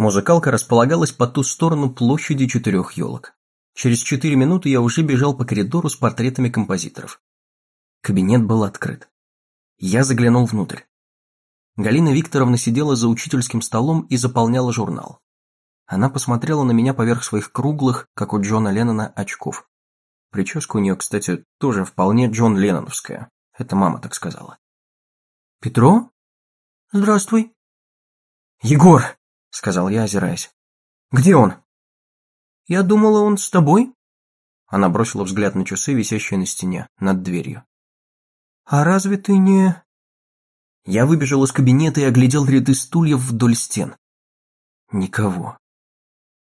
Музыкалка располагалась по ту сторону площади четырех елок. Через четыре минуты я уже бежал по коридору с портретами композиторов. Кабинет был открыт. Я заглянул внутрь. Галина Викторовна сидела за учительским столом и заполняла журнал. Она посмотрела на меня поверх своих круглых, как у Джона Леннона, очков. Прическа у нее, кстати, тоже вполне Джон Ленноновская. Это мама так сказала. «Петро? Здравствуй». «Егор!» — сказал я, озираясь. «Где он?» «Я думала, он с тобой?» Она бросила взгляд на часы, висящие на стене, над дверью. «А разве ты не...» Я выбежал из кабинета и оглядел ряды стульев вдоль стен. Никого.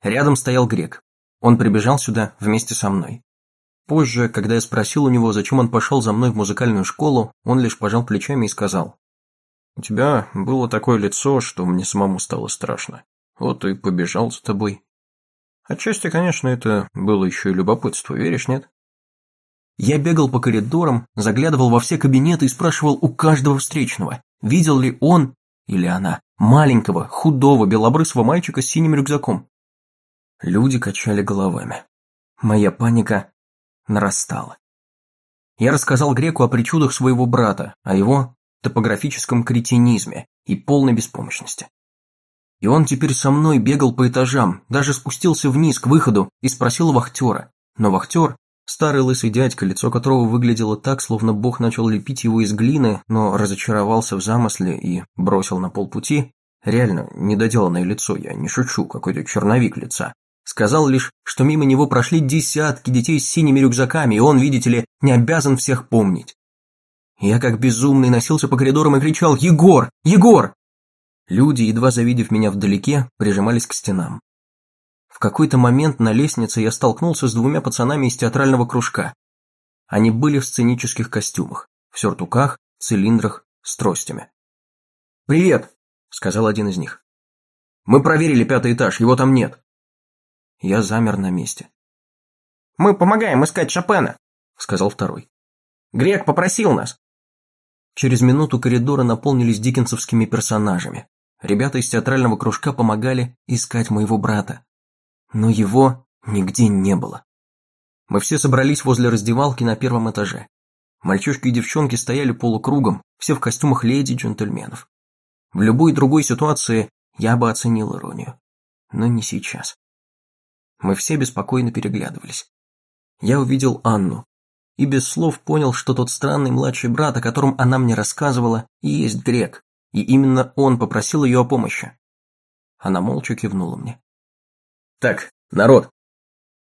Рядом стоял грек. Он прибежал сюда вместе со мной. Позже, когда я спросил у него, зачем он пошел за мной в музыкальную школу, он лишь пожал плечами и сказал. «У тебя было такое лицо, что мне самому стало страшно. Вот и побежал за тобой». Отчасти, конечно, это было еще и любопытство, веришь, нет? Я бегал по коридорам, заглядывал во все кабинеты и спрашивал у каждого встречного, видел ли он или она маленького, худого, белобрысого мальчика с синим рюкзаком. Люди качали головами. Моя паника нарастала. Я рассказал Греку о причудах своего брата, о его топографическом кретинизме и полной беспомощности. И он теперь со мной бегал по этажам, даже спустился вниз к выходу и спросил вахтера. Но вахтер, старый лысый дядька, лицо которого выглядело так, словно бог начал лепить его из глины, но разочаровался в замысле и бросил на полпути, реально, недоделанное лицо, я не шучу, какой-то черновик лица, сказал лишь, что мимо него прошли десятки детей с синими рюкзаками, и он, видите ли, не обязан всех помнить. Я как безумный носился по коридорам и кричал «Егор! Егор!» Люди, едва завидев меня вдалеке, прижимались к стенам. В какой-то момент на лестнице я столкнулся с двумя пацанами из театрального кружка. Они были в сценических костюмах, в сюртуках, цилиндрах, с тростями. «Привет!» – сказал один из них. «Мы проверили пятый этаж, его там нет». Я замер на месте. «Мы помогаем искать Шопена», – сказал второй. «Грек попросил нас». Через минуту коридоры наполнились диккенсовскими персонажами. Ребята из театрального кружка помогали искать моего брата. Но его нигде не было. Мы все собрались возле раздевалки на первом этаже. Мальчишки и девчонки стояли полукругом, все в костюмах леди джентльменов. В любой другой ситуации я бы оценил иронию. Но не сейчас. Мы все беспокойно переглядывались. Я увидел Анну, и без слов понял, что тот странный младший брат, о котором она мне рассказывала, и есть грек, и именно он попросил ее о помощи. Она молча кивнула мне. «Так, народ!»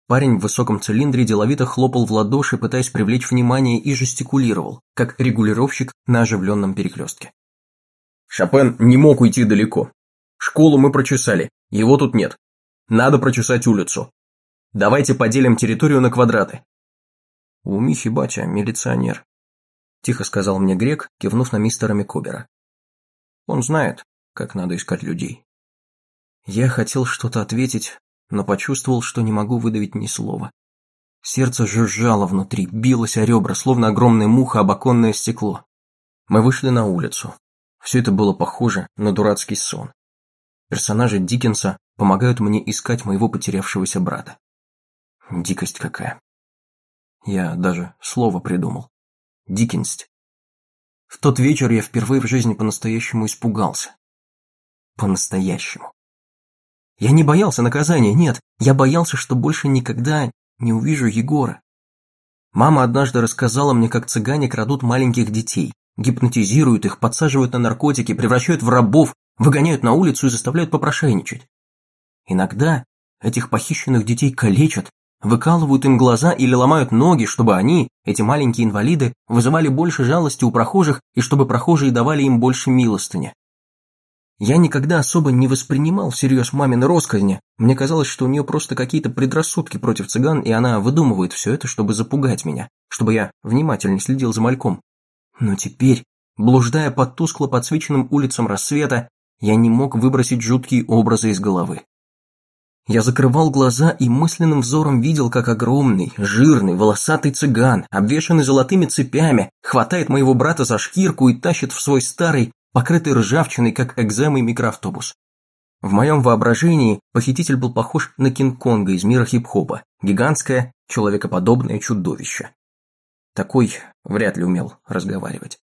Парень в высоком цилиндре деловито хлопал в ладоши, пытаясь привлечь внимание, и жестикулировал, как регулировщик на оживленном перекрестке. «Шопен не мог уйти далеко. Школу мы прочесали, его тут нет. Надо прочесать улицу. Давайте поделим территорию на квадраты. «У Михи батя милиционер», – тихо сказал мне грек, кивнув на мистера Микобера. «Он знает, как надо искать людей». Я хотел что-то ответить, но почувствовал, что не могу выдавить ни слова. Сердце жужжало внутри, билось о ребра, словно огромная муха об оконное стекло. Мы вышли на улицу. Все это было похоже на дурацкий сон. Персонажи Диккенса помогают мне искать моего потерявшегося брата. Дикость какая. Я даже слово придумал. Диккенсть. В тот вечер я впервые в жизни по-настоящему испугался. По-настоящему. Я не боялся наказания, нет, я боялся, что больше никогда не увижу Егора. Мама однажды рассказала мне, как цыгане крадут маленьких детей, гипнотизируют их, подсаживают на наркотики, превращают в рабов, выгоняют на улицу и заставляют попрошайничать. Иногда этих похищенных детей калечат, выкалывают им глаза или ломают ноги, чтобы они, эти маленькие инвалиды, вызывали больше жалости у прохожих и чтобы прохожие давали им больше милостыни. Я никогда особо не воспринимал всерьез мамины росказни, мне казалось, что у нее просто какие-то предрассудки против цыган, и она выдумывает все это, чтобы запугать меня, чтобы я внимательно следил за мальком. Но теперь, блуждая по тускло подсвеченным улицам рассвета, я не мог выбросить жуткие образы из головы. Я закрывал глаза и мысленным взором видел, как огромный, жирный, волосатый цыган, обвешанный золотыми цепями, хватает моего брата за шкирку и тащит в свой старый, покрытый ржавчиной, как экземой микроавтобус. В моем воображении похититель был похож на Кинг-Конга из мира хип-хопа, гигантское, человекоподобное чудовище. Такой вряд ли умел разговаривать.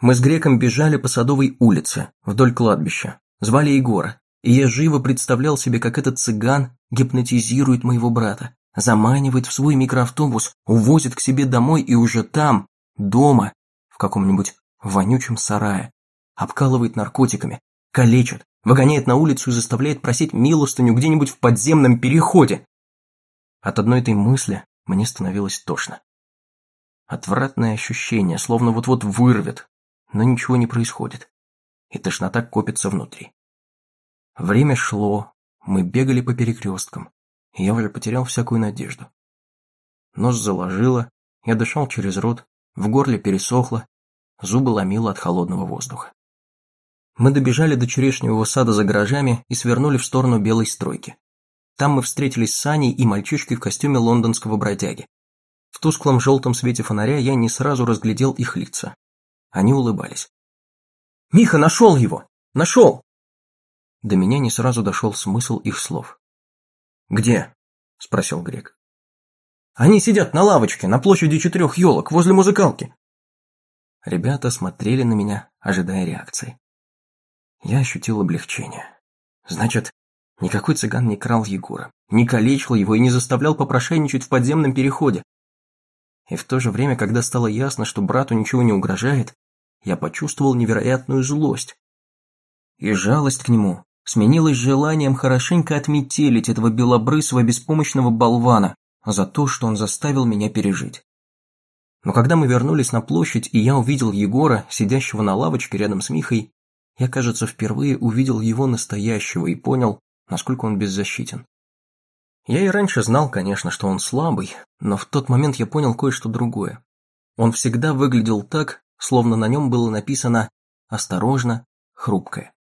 Мы с Греком бежали по Садовой улице, вдоль кладбища. Звали Егора, и я живо представлял себе, как этот цыган гипнотизирует моего брата, заманивает в свой микроавтобус, увозит к себе домой и уже там, дома, в каком-нибудь вонючем сарае, обкалывает наркотиками, калечит, выгоняет на улицу и заставляет просить милостыню где-нибудь в подземном переходе. От одной этой мысли мне становилось тошно. Отвратное ощущение, словно вот-вот вырвет, но ничего не происходит. И тошнота копится внутри. Время шло, мы бегали по перекресткам, и я уже потерял всякую надежду. Нос заложило, я дышал через рот, в горле пересохло, зубы ломило от холодного воздуха. Мы добежали до черешневого сада за гаражами и свернули в сторону белой стройки. Там мы встретились с Аней и мальчишкой в костюме лондонского бродяги. В тусклом желтом свете фонаря я не сразу разглядел их лица. Они улыбались. «Миха, нашел его! Нашел!» До меня не сразу дошел смысл их слов. «Где?» – спросил Грек. «Они сидят на лавочке, на площади четырех елок, возле музыкалки». Ребята смотрели на меня, ожидая реакции. Я ощутил облегчение. Значит, никакой цыган не крал Егора, не калечил его и не заставлял попрошайничать в подземном переходе. И в то же время, когда стало ясно, что брату ничего не угрожает, я почувствовал невероятную злость. И жалость к нему сменилась желанием хорошенько отметелить этого белобрысого беспомощного болвана за то, что он заставил меня пережить. Но когда мы вернулись на площадь, и я увидел Егора, сидящего на лавочке рядом с Михой, я, кажется, впервые увидел его настоящего и понял, насколько он беззащитен. Я и раньше знал, конечно, что он слабый, но в тот момент я понял кое-что другое. Он всегда выглядел так, словно на нем было написано «осторожно, хрупкое».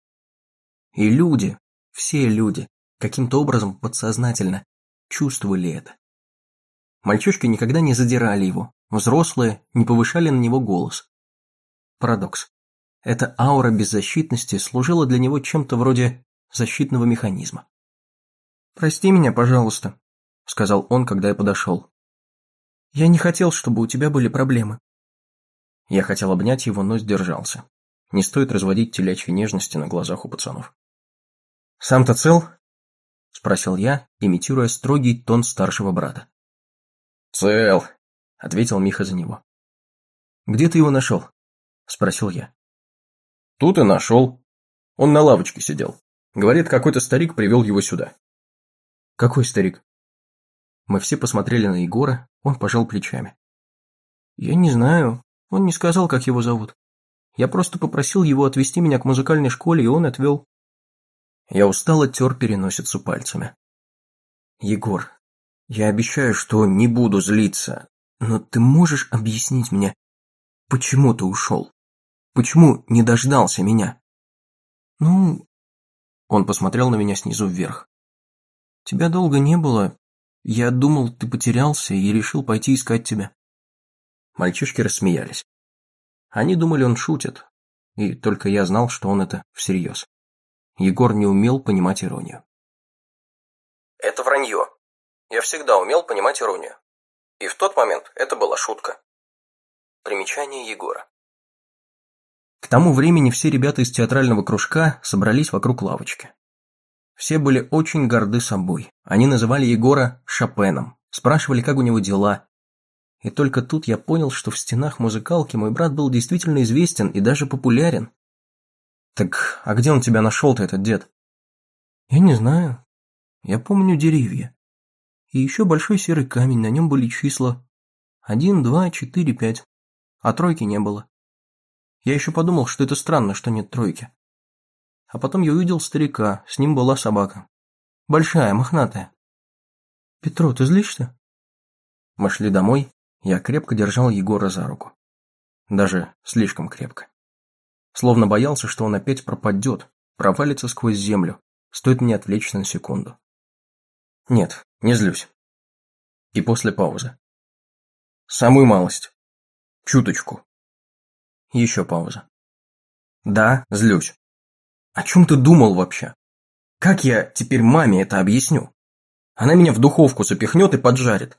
И люди, все люди, каким-то образом подсознательно чувствовали это. Мальчишки никогда не задирали его, взрослые не повышали на него голос. Парадокс. Эта аура беззащитности служила для него чем-то вроде защитного механизма. «Прости меня, пожалуйста», — сказал он, когда я подошел. «Я не хотел, чтобы у тебя были проблемы». Я хотел обнять его, но сдержался. Не стоит разводить телячьи нежности на глазах у пацанов. «Сам-то цел?» — спросил я, имитируя строгий тон старшего брата. «Цел», — ответил Миха за него. «Где ты его нашел?» — спросил я. «Тут и нашел. Он на лавочке сидел. Говорит, какой-то старик привел его сюда. «Какой старик?» Мы все посмотрели на Егора, он пожал плечами. «Я не знаю, он не сказал, как его зовут. Я просто попросил его отвезти меня к музыкальной школе, и он отвел». Я устало тер переносицу пальцами. «Егор, я обещаю, что не буду злиться, но ты можешь объяснить мне, почему ты ушел? Почему не дождался меня?» «Ну...» Он посмотрел на меня снизу вверх. Тебя долго не было. Я думал, ты потерялся и решил пойти искать тебя. Мальчишки рассмеялись. Они думали, он шутит, и только я знал, что он это всерьез. Егор не умел понимать иронию. Это вранье. Я всегда умел понимать иронию. И в тот момент это была шутка. Примечание Егора. К тому времени все ребята из театрального кружка собрались вокруг лавочки. Все были очень горды собой. Они называли Егора Шопеном, спрашивали, как у него дела. И только тут я понял, что в стенах музыкалки мой брат был действительно известен и даже популярен. «Так, а где он тебя нашел-то, этот дед?» «Я не знаю. Я помню деревья. И еще большой серый камень, на нем были числа. Один, два, четыре, пять. А тройки не было. Я еще подумал, что это странно, что нет тройки. А потом я увидел старика, с ним была собака. Большая, мохнатая. «Петро, ты злишься?» Мы шли домой, я крепко держал Егора за руку. Даже слишком крепко. Словно боялся, что он опять пропадет, провалится сквозь землю, стоит мне отвлечься на секунду. Нет, не злюсь. И после паузы. Самую малость. Чуточку. Еще пауза. Да, злюсь. О чем ты думал вообще? Как я теперь маме это объясню? Она меня в духовку запихнет и поджарит.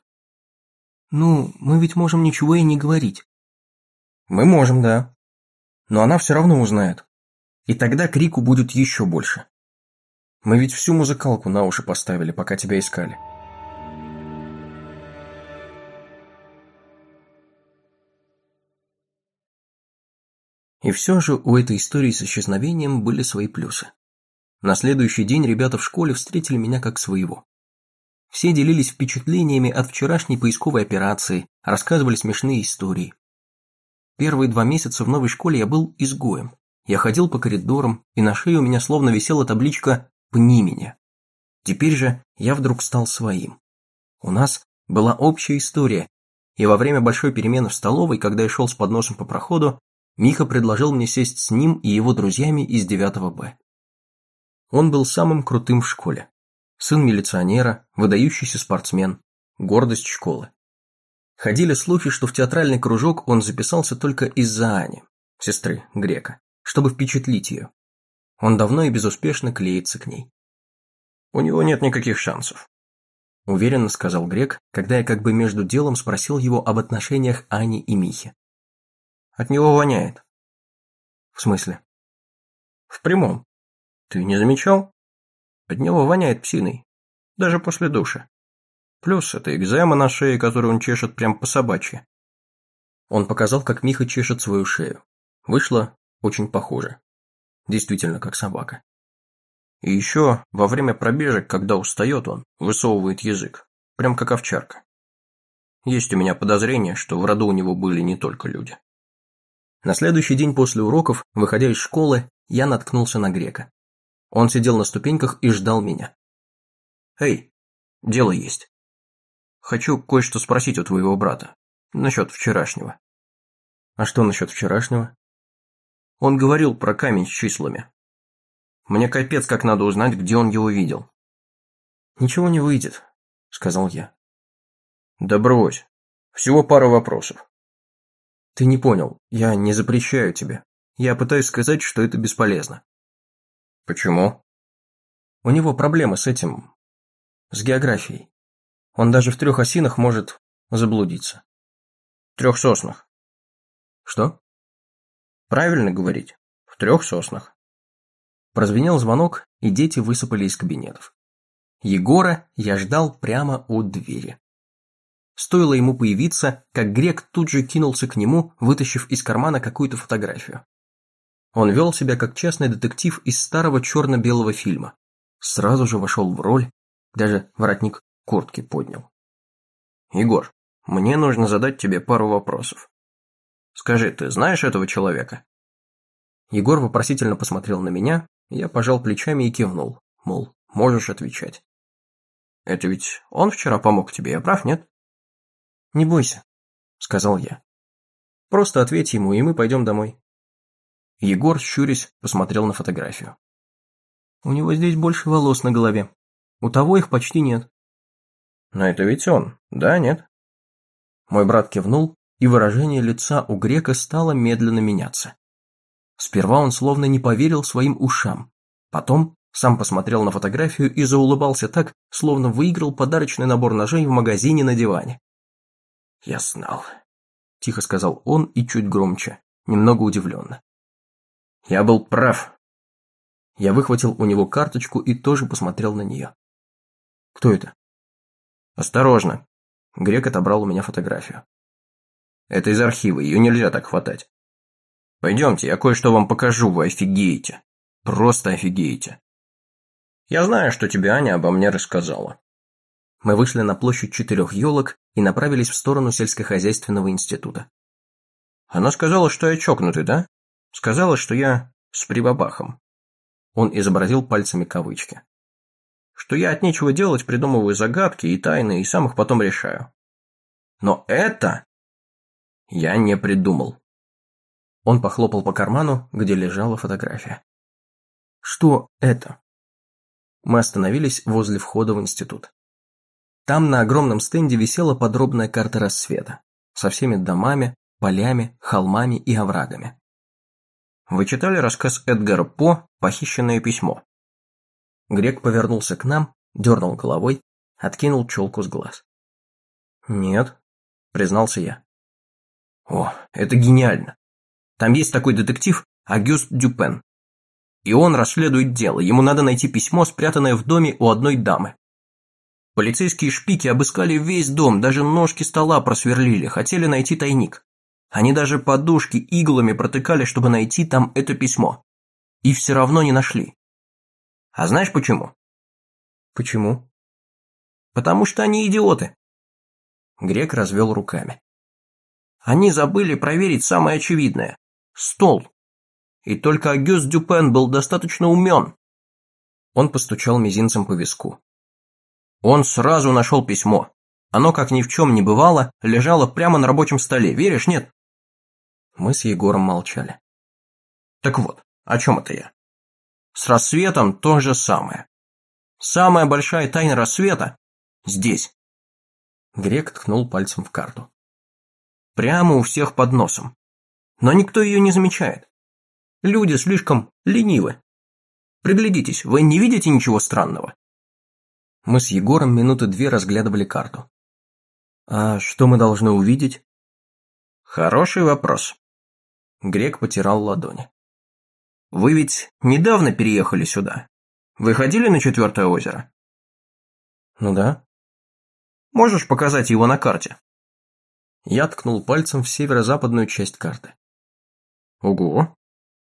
Ну, мы ведь можем ничего и не говорить. Мы можем, да. Но она все равно узнает. И тогда крику будет еще больше. Мы ведь всю музыкалку на уши поставили, пока тебя искали. И все же у этой истории с исчезновением были свои плюсы. На следующий день ребята в школе встретили меня как своего. Все делились впечатлениями от вчерашней поисковой операции, рассказывали смешные истории. Первые два месяца в новой школе я был изгоем. Я ходил по коридорам, и на шее у меня словно висела табличка «Пни меня». Теперь же я вдруг стал своим. У нас была общая история, и во время большой перемены в столовой, когда я шел с подносом по проходу, Миха предложил мне сесть с ним и его друзьями из 9 Б. Он был самым крутым в школе. Сын милиционера, выдающийся спортсмен, гордость школы. Ходили слухи, что в театральный кружок он записался только из-за Ани, сестры Грека, чтобы впечатлить ее. Он давно и безуспешно клеится к ней. «У него нет никаких шансов», – уверенно сказал Грек, когда я как бы между делом спросил его об отношениях Ани и Михи. «От него воняет». «В смысле?» «В прямом. Ты не замечал? От него воняет псиной. Даже после душа. Плюс это экзема на шее, которую он чешет прям по собачьи. Он показал, как Миха чешет свою шею. Вышло очень похоже. Действительно, как собака. И еще во время пробежек, когда устает он, высовывает язык. Прям как овчарка. Есть у меня подозрение, что в роду у него были не только люди. На следующий день после уроков, выходя из школы, я наткнулся на грека. Он сидел на ступеньках и ждал меня. «Эй, дело есть. Хочу кое-что спросить у твоего брата. Насчет вчерашнего». «А что насчет вчерашнего?» Он говорил про камень с числами. Мне капец как надо узнать, где он его видел. «Ничего не выйдет», — сказал я. «Да брось. Всего пара вопросов». «Ты не понял. Я не запрещаю тебе. Я пытаюсь сказать, что это бесполезно. Почему? У него проблемы с этим... с географией. Он даже в трех осинах может заблудиться. Трех соснах. Что? Правильно говорить. В трех соснах. Прозвенел звонок, и дети высыпали из кабинетов. Егора я ждал прямо у двери. Стоило ему появиться, как грек тут же кинулся к нему, вытащив из кармана какую-то фотографию. Он вел себя как частный детектив из старого черно-белого фильма. Сразу же вошел в роль, даже воротник куртки поднял. «Егор, мне нужно задать тебе пару вопросов. Скажи, ты знаешь этого человека?» Егор вопросительно посмотрел на меня, я пожал плечами и кивнул, мол, можешь отвечать. «Это ведь он вчера помог тебе, я прав, нет?» «Не бойся», — сказал я. «Просто ответь ему, и мы пойдем домой». Егор, щурясь, посмотрел на фотографию. «У него здесь больше волос на голове. У того их почти нет». «Но это ведь он, да, нет?» Мой брат кивнул, и выражение лица у грека стало медленно меняться. Сперва он словно не поверил своим ушам. Потом сам посмотрел на фотографию и заулыбался так, словно выиграл подарочный набор ножей в магазине на диване. «Я знал», – тихо сказал он и чуть громче, немного удивленно. Я был прав. Я выхватил у него карточку и тоже посмотрел на нее. Кто это? Осторожно. Грек отобрал у меня фотографию. Это из архива, ее нельзя так хватать. Пойдемте, я кое-что вам покажу, вы офигеете. Просто офигеете. Я знаю, что тебе Аня обо мне рассказала. Мы вышли на площадь четырех елок и направились в сторону сельскохозяйственного института. Она сказала, что я чокнутый, да? Сказала, что я с прибабахом. Он изобразил пальцами кавычки. Что я от нечего делать придумываю загадки и тайны и сам их потом решаю. Но это я не придумал. Он похлопал по карману, где лежала фотография. Что это? Мы остановились возле входа в институт. Там на огромном стенде висела подробная карта рассвета со всеми домами, полями, холмами и оврагами. Вы читали рассказ Эдгара По «Похищенное письмо»? Грек повернулся к нам, дернул головой, откинул челку с глаз. «Нет», — признался я. «О, это гениально. Там есть такой детектив Агюст Дюпен. И он расследует дело, ему надо найти письмо, спрятанное в доме у одной дамы. Полицейские шпики обыскали весь дом, даже ножки стола просверлили, хотели найти тайник. Они даже подушки иглами протыкали, чтобы найти там это письмо. И все равно не нашли. А знаешь почему? Почему? Потому что они идиоты. Грек развел руками. Они забыли проверить самое очевидное – стол. И только Агюст Дюпен был достаточно умен. Он постучал мизинцем по виску. Он сразу нашел письмо. Оно, как ни в чем не бывало, лежало прямо на рабочем столе. Веришь, нет? Мы с Егором молчали. Так вот, о чем это я? С рассветом то же самое. Самая большая тайна рассвета здесь. Грек ткнул пальцем в карту. Прямо у всех под носом. Но никто ее не замечает. Люди слишком ленивы. Приглядитесь, вы не видите ничего странного? Мы с Егором минуты две разглядывали карту. А что мы должны увидеть? Хороший вопрос. Грек потирал ладони. Вы ведь недавно переехали сюда. Вы ходили на четвертое озеро? Ну да. Можешь показать его на карте? Я ткнул пальцем в северо-западную часть карты. Ого.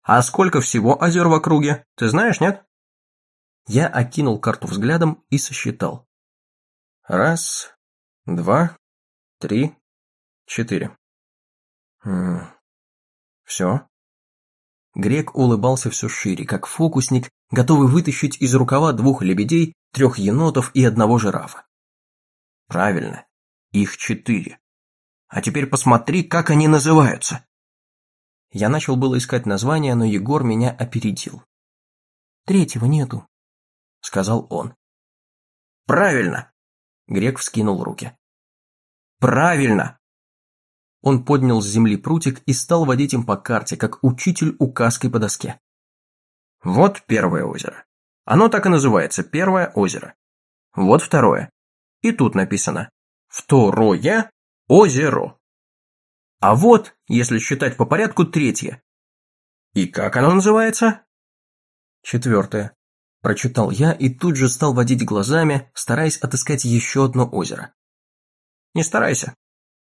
А сколько всего озер в округе, ты знаешь, нет? Я окинул карту взглядом и сосчитал. Раз, два, три, четыре. Все. Грек улыбался все шире, как фокусник, готовый вытащить из рукава двух лебедей, трех енотов и одного жирафа. Правильно, их четыре. А теперь посмотри, как они называются. Я начал было искать название, но Егор меня опередил. Третьего нету, сказал он. Правильно. Грек вскинул руки. Правильно. Он поднял с земли прутик и стал водить им по карте, как учитель указкой по доске. Вот первое озеро. Оно так и называется, первое озеро. Вот второе. И тут написано «Второе озеро». А вот, если считать по порядку, третье. И как оно называется? Четвертое. Прочитал я и тут же стал водить глазами, стараясь отыскать еще одно озеро. Не старайся,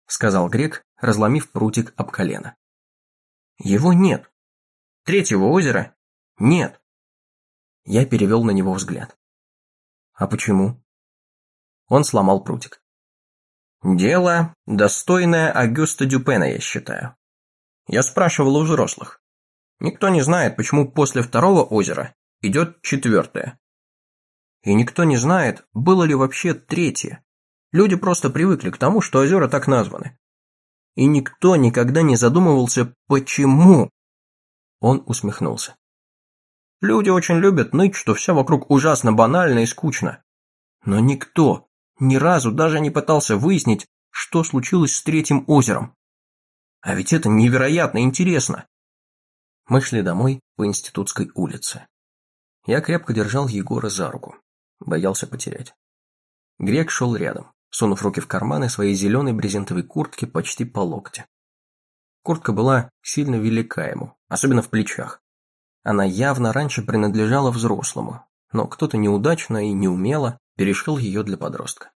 сказал грек, разломив прутик об колено. Его нет. Третьего озера нет. Я перевел на него взгляд. А почему? Он сломал прутик. Дело достойное Агюста Дюпена, я считаю. Я спрашивал у взрослых. Никто не знает, почему после второго озера идет четвертое. И никто не знает, было ли вообще третье. Люди просто привыкли к тому, что озера так названы. И никто никогда не задумывался, почему. Он усмехнулся. Люди очень любят ныть, что все вокруг ужасно банально и скучно. Но никто ни разу даже не пытался выяснить, что случилось с третьим озером. А ведь это невероятно интересно. Мы шли домой по Институтской улице. Я крепко держал Егора за руку. Боялся потерять. Грек шел рядом, сунув руки в карманы своей зеленой брезентовой куртки почти по локте. Куртка была сильно велика ему, особенно в плечах. Она явно раньше принадлежала взрослому, но кто-то неудачно и неумело перешил ее для подростка.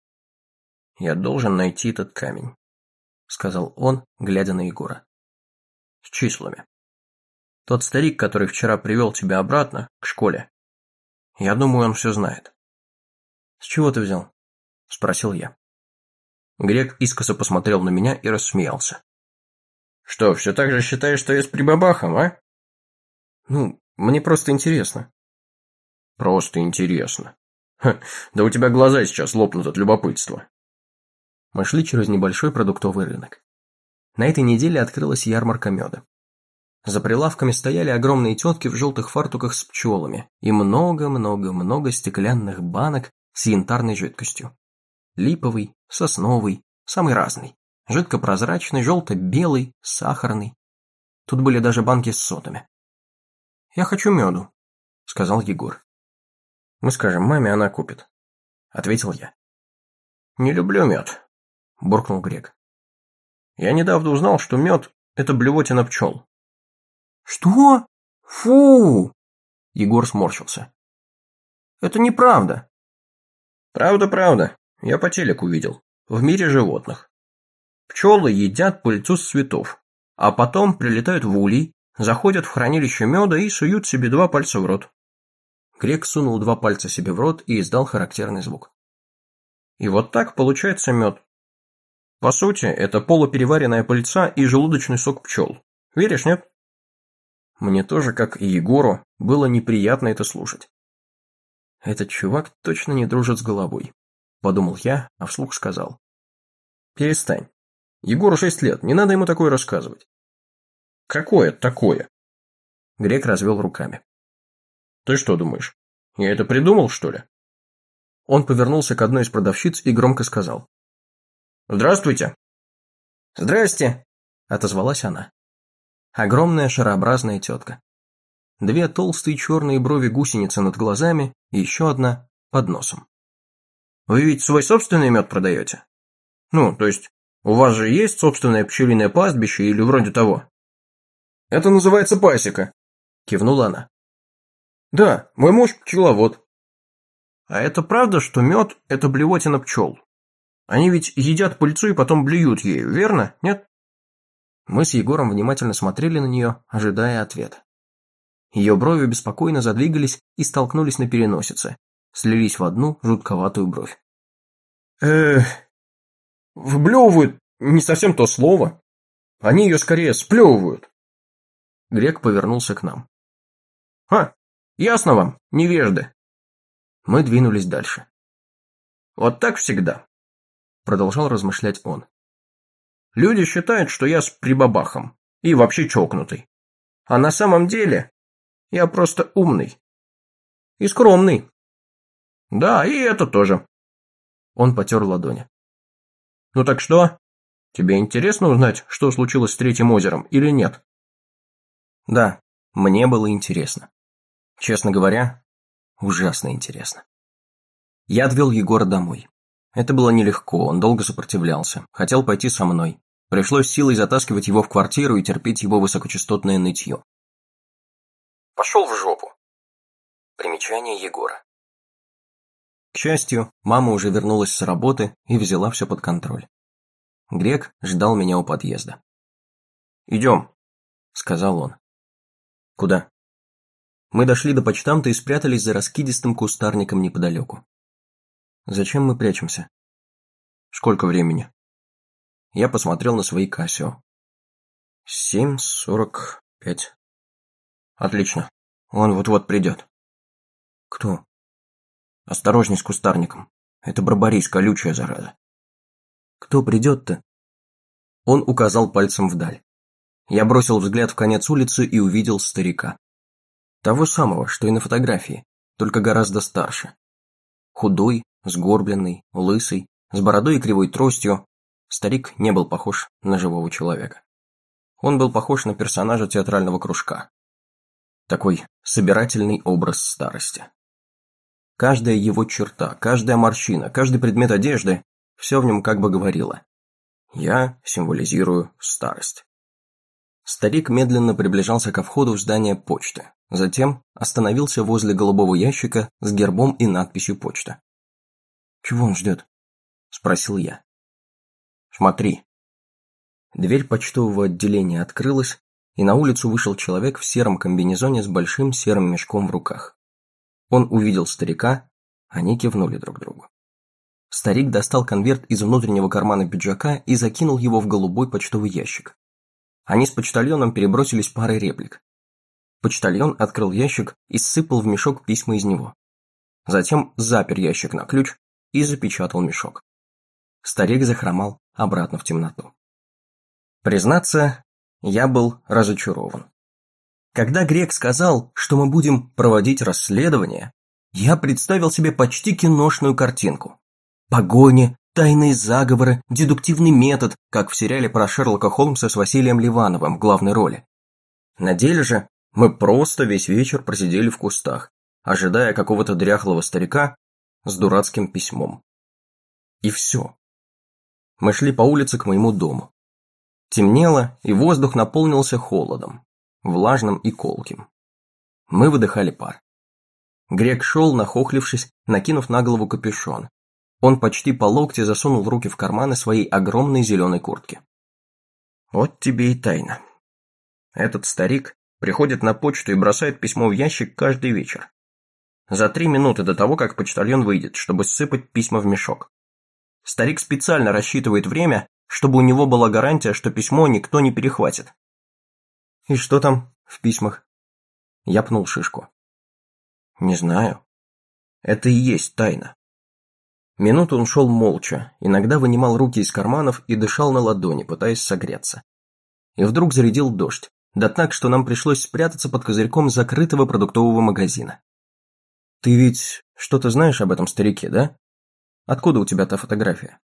«Я должен найти этот камень», — сказал он, глядя на Егора. «С числами. Тот старик, который вчера привел тебя обратно, к школе. Я думаю, он все знает». «С чего ты взял?» — спросил я. Грек искоса посмотрел на меня и рассмеялся. «Что, все так же считаешь, что я с прибабахом, а?» «Ну, мне просто интересно». «Просто интересно. Ха, да у тебя глаза сейчас лопнут от любопытства». Мы шли через небольшой продуктовый рынок. На этой неделе открылась ярмарка меда. За прилавками стояли огромные тетки в желтых фартуках с пчелами и много-много-много стеклянных банок с янтарной жидкостью. Липовый, сосновый, самый разный. Жидкопрозрачный, желто-белый, сахарный. Тут были даже банки с сотами. «Я хочу меду», — сказал Егор. Мы скажем маме, она купит», — ответил я. «Не люблю мед», — буркнул Грек. «Я недавно узнал, что мед — это блевотина пчел». «Что? Фу!» Егор сморщился. «Это неправда». «Правда-правда. Я по телеку видел. В мире животных. Пчелы едят пыльцу с цветов, а потом прилетают в улей, заходят в хранилище меда и суют себе два пальца в рот. Грек сунул два пальца себе в рот и издал характерный звук. И вот так получается мед. По сути, это полупереваренная пыльца и желудочный сок пчел. Веришь, нет? Мне тоже, как и Егору, было неприятно это слушать. Этот чувак точно не дружит с головой, подумал я, а вслух сказал. Перестань. Егору шесть лет, не надо ему такое рассказывать. Какое такое? Грек развел руками. Ты что думаешь, я это придумал, что ли? Он повернулся к одной из продавщиц и громко сказал. «Здравствуйте!» «Здрасте!» – отозвалась она. Огромная шарообразная тетка. Две толстые черные брови гусеницы над глазами и еще одна под носом. «Вы ведь свой собственный мед продаете? Ну, то есть, у вас же есть собственное пчелиное пастбище или вроде того?» «Это называется пасека», – кивнула она. «Да, мой муж пчеловод». «А это правда, что мед – это блевотина пчел? Они ведь едят пыльцу и потом блюют ею, верно? Нет?» Мы с Егором внимательно смотрели на нее, ожидая ответа. Ее брови беспокойно задвигались и столкнулись на переносице, слились в одну жутковатую бровь. Эх, вблевывают не совсем то слово. Они ее скорее сплевывают. Грек повернулся к нам. А, ясно вам, невежды. Мы двинулись дальше. Вот так всегда, продолжал размышлять он. Люди считают, что я с прибабахом и вообще чокнутый. А на самом деле я просто умный. И скромный. Да, и это тоже. Он потер ладони. Ну так что? Тебе интересно узнать, что случилось с Третьим озером или нет? Да, мне было интересно. Честно говоря, ужасно интересно. Я отвел Егора домой. Это было нелегко, он долго сопротивлялся, хотел пойти со мной. Пришлось силой затаскивать его в квартиру и терпеть его высокочастотное нытье. Пошел в жопу. Примечание Егора. К счастью, мама уже вернулась с работы и взяла все под контроль. Грек ждал меня у подъезда. «Идем», — сказал он. «Куда?» Мы дошли до почтамта и спрятались за раскидистым кустарником неподалеку. «Зачем мы прячемся?» «Сколько времени?» Я посмотрел на свои Кассио. «Семь сорок пять». Отлично. Он вот-вот придет. Кто? Осторожней с кустарником. Это барбарис, колючая зараза. Кто придет-то? Он указал пальцем вдаль. Я бросил взгляд в конец улицы и увидел старика. Того самого, что и на фотографии, только гораздо старше. Худой, сгорбленный, лысый, с бородой и кривой тростью, старик не был похож на живого человека. Он был похож на персонажа театрального кружка, такой собирательный образ старости. Каждая его черта, каждая морщина, каждый предмет одежды – все в нем как бы говорило. Я символизирую старость. Старик медленно приближался ко входу в здание почты, затем остановился возле голубого ящика с гербом и надписью «Почта». «Чего он ждет?» – спросил я. «Смотри». Дверь почтового отделения открылась, и на улицу вышел человек в сером комбинезоне с большим серым мешком в руках. Он увидел старика, они кивнули друг другу. Старик достал конверт из внутреннего кармана пиджака и закинул его в голубой почтовый ящик. Они с почтальоном перебросились парой реплик. Почтальон открыл ящик и сыпал в мешок письма из него. Затем запер ящик на ключ и запечатал мешок. Старик захромал обратно в темноту. Признаться, я был разочарован. Когда Грек сказал, что мы будем проводить расследование, я представил себе почти киношную картинку. Погони, тайные заговоры, дедуктивный метод, как в сериале про Шерлока Холмса с Василием Ливановым в главной роли. На деле же мы просто весь вечер просидели в кустах, ожидая какого-то дряхлого старика с дурацким письмом. И все. Мы шли по улице к моему дому. Темнело, и воздух наполнился холодом, влажным и колким. Мы выдыхали пар. Грек шел, нахохлившись, накинув на голову капюшон. Он почти по локте засунул руки в карманы своей огромной зеленой куртки. Вот тебе и тайна. Этот старик приходит на почту и бросает письмо в ящик каждый вечер. За три минуты до того, как почтальон выйдет, чтобы сыпать письма в мешок. Старик специально рассчитывает время, чтобы у него была гарантия, что письмо никто не перехватит. «И что там в письмах?» Я пнул шишку. «Не знаю. Это и есть тайна». Минуту он шел молча, иногда вынимал руки из карманов и дышал на ладони, пытаясь согреться. И вдруг зарядил дождь, да так, что нам пришлось спрятаться под козырьком закрытого продуктового магазина. «Ты ведь что-то знаешь об этом старике, да? Откуда у тебя та фотография?»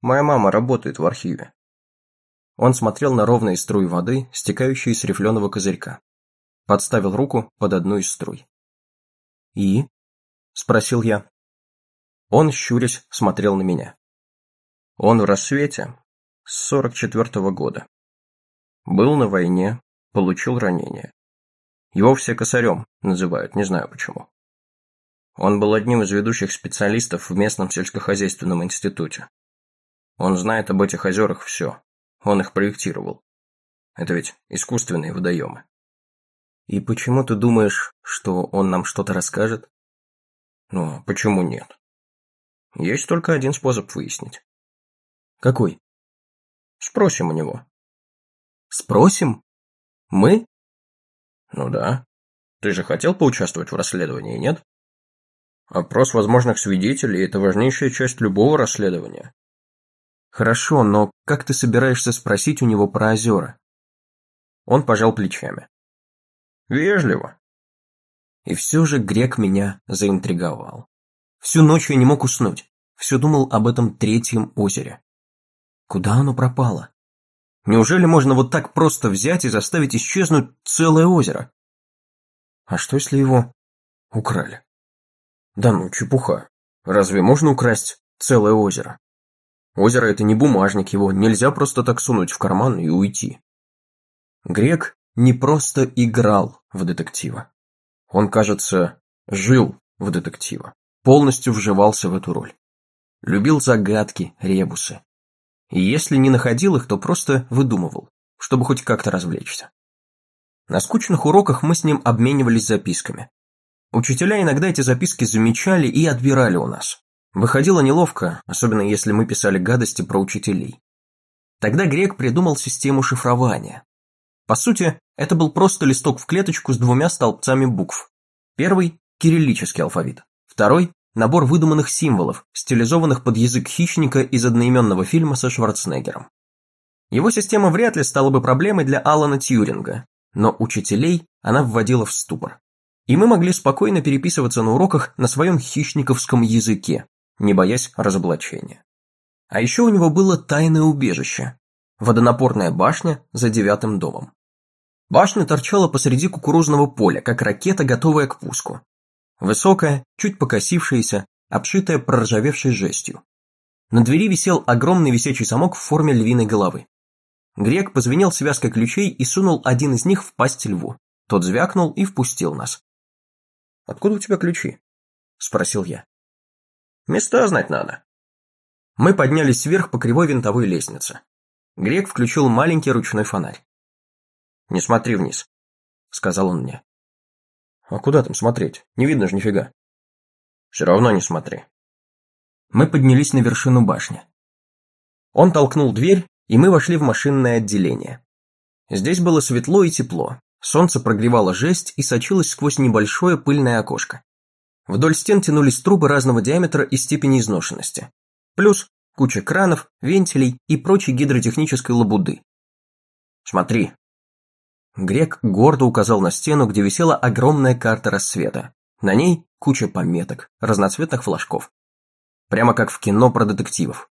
«Моя мама работает в архиве». Он смотрел на ровные струи воды, стекающие с рифленого козырька. Подставил руку под одну из струй. «И?» – спросил я. Он, щурясь, смотрел на меня. Он в рассвете с 44-го года. Был на войне, получил ранение. Его все косарем называют, не знаю почему. Он был одним из ведущих специалистов в местном сельскохозяйственном институте. Он знает об этих озерах все. Он их проектировал. Это ведь искусственные водоемы. И почему ты думаешь, что он нам что-то расскажет? Ну, почему нет? Есть только один способ выяснить. Какой? Спросим у него. Спросим? Мы? Ну да. Ты же хотел поучаствовать в расследовании, нет? Опрос возможных свидетелей – это важнейшая часть любого расследования. Хорошо, но как ты собираешься спросить у него про озера? Он пожал плечами. Вежливо. И все же грек меня заинтриговал. Всю ночь я не мог уснуть. Все думал об этом третьем озере. Куда оно пропало? Неужели можно вот так просто взять и заставить исчезнуть целое озеро? А что, если его украли? Да ну, чепуха. Разве можно украсть целое озеро? Озеро – это не бумажник, его нельзя просто так сунуть в карман и уйти. Грек не просто играл в детектива. Он, кажется, жил в детектива полностью вживался в эту роль. Любил загадки, ребусы. И если не находил их, то просто выдумывал, чтобы хоть как-то развлечься. На скучных уроках мы с ним обменивались записками. Учителя иногда эти записки замечали и отбирали у нас. Выходило неловко, особенно если мы писали гадости про учителей. Тогда Грек придумал систему шифрования. По сути, это был просто листок в клеточку с двумя столбцами букв. Первый – кириллический алфавит, второй набор выдуманных символов, стилизованных под язык хищника из одноименного фильма со Шварценеггером. Его система вряд ли стала бы проблемой для Алана Тьюринга, но учителей она вводила в ступор. И мы могли спокойно переписываться на уроках на своем хищниковском языке, не боясь разоблачения. А еще у него было тайное убежище – водонапорная башня за девятым домом. Башня торчала посреди кукурузного поля, как ракета, готовая к пуску. Высокая, чуть покосившаяся, обшитая проржавевшей жестью. На двери висел огромный висячий замок в форме львиной головы. Грек позвенел связкой ключей и сунул один из них в пасть льву. Тот звякнул и впустил нас. «Откуда у тебя ключи?» – спросил я. «Места знать надо». Мы поднялись вверх по кривой винтовой лестнице. Грек включил маленький ручной фонарь. «Не смотри вниз», – сказал он мне. А куда там смотреть? Не видно же нифига. Все равно не смотри. Мы поднялись на вершину башни. Он толкнул дверь, и мы вошли в машинное отделение. Здесь было светло и тепло. Солнце прогревало жесть и сочилось сквозь небольшое пыльное окошко. Вдоль стен тянулись трубы разного диаметра и степени изношенности. Плюс куча кранов, вентилей и прочей гидротехнической лабуды. «Смотри», Грек гордо указал на стену, где висела огромная карта рассвета. На ней куча пометок, разноцветных флажков. Прямо как в кино про детективов.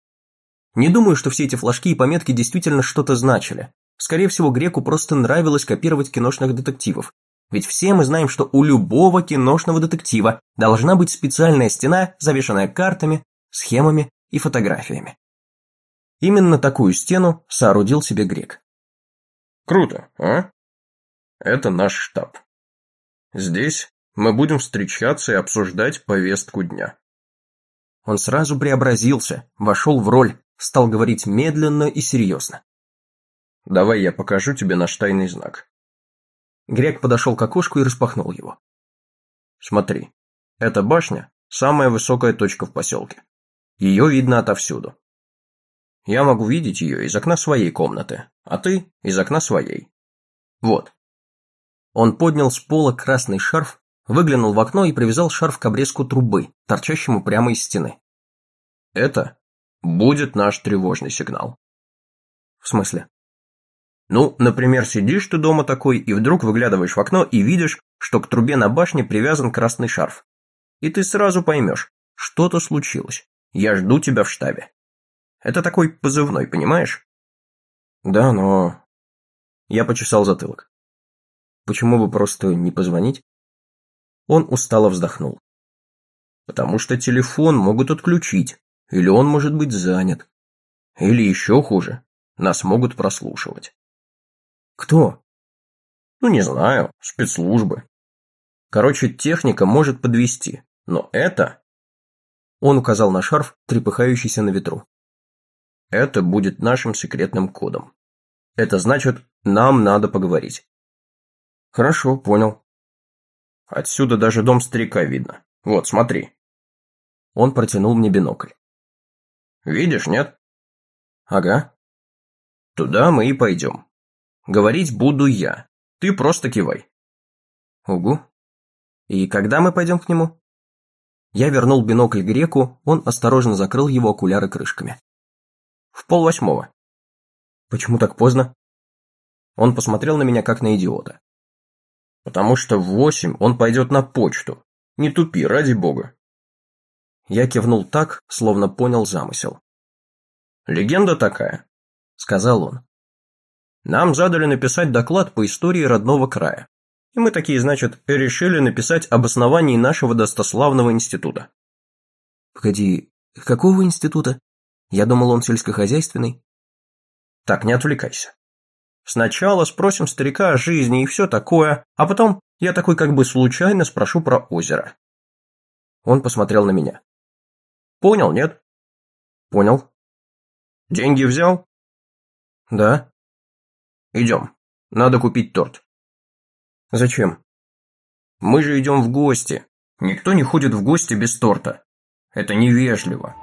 Не думаю, что все эти флажки и пометки действительно что-то значили. Скорее всего, Греку просто нравилось копировать киношных детективов. Ведь все мы знаем, что у любого киношного детектива должна быть специальная стена, завешенная картами, схемами и фотографиями. Именно такую стену соорудил себе грек. Круто, а? Это наш штаб. Здесь мы будем встречаться и обсуждать повестку дня. Он сразу преобразился, вошел в роль, стал говорить медленно и серьезно. Давай я покажу тебе наш тайный знак. Грек подошел к окошку и распахнул его. Смотри, эта башня – самая высокая точка в поселке. Ее видно отовсюду. Я могу видеть ее из окна своей комнаты, а ты – из окна своей. Вот. Он поднял с пола красный шарф, выглянул в окно и привязал шарф к обрезку трубы, торчащему прямо из стены. Это будет наш тревожный сигнал. В смысле? Ну, например, сидишь ты дома такой и вдруг выглядываешь в окно и видишь, что к трубе на башне привязан красный шарф. И ты сразу поймешь, что-то случилось. Я жду тебя в штабе. Это такой позывной, понимаешь? Да, но... Я почесал затылок. Почему бы просто не позвонить? Он устало вздохнул. Потому что телефон могут отключить, или он может быть занят. Или еще хуже, нас могут прослушивать. Кто? Ну, не знаю, спецслужбы. Короче, техника может подвести, но это... Он указал на шарф, трепыхающийся на ветру. Это будет нашим секретным кодом. Это значит, нам надо поговорить. Хорошо, понял. Отсюда даже дом старика видно. Вот, смотри. Он протянул мне бинокль. Видишь, нет? Ага. Туда мы и пойдем. Говорить буду я. Ты просто кивай. Угу. И когда мы пойдем к нему? Я вернул бинокль греку, он осторожно закрыл его окуляры крышками. В полвосьмого. Почему так поздно? Он посмотрел на меня как на идиота. Потому что в восемь он пойдет на почту. Не тупи, ради бога. Я кивнул так, словно понял замысел. «Легенда такая», — сказал он. Нам задали написать доклад по истории родного края. И мы такие, значит, решили написать об основании нашего достославного института. Погоди, какого института? Я думал, он сельскохозяйственный. Так, не отвлекайся. Сначала спросим старика о жизни и все такое, а потом я такой как бы случайно спрошу про озеро. Он посмотрел на меня. Понял, нет? Понял. Деньги взял? Да. Идем. Надо купить торт. Зачем? Мы же идем в гости. Никто не ходит в гости без торта. Это невежливо.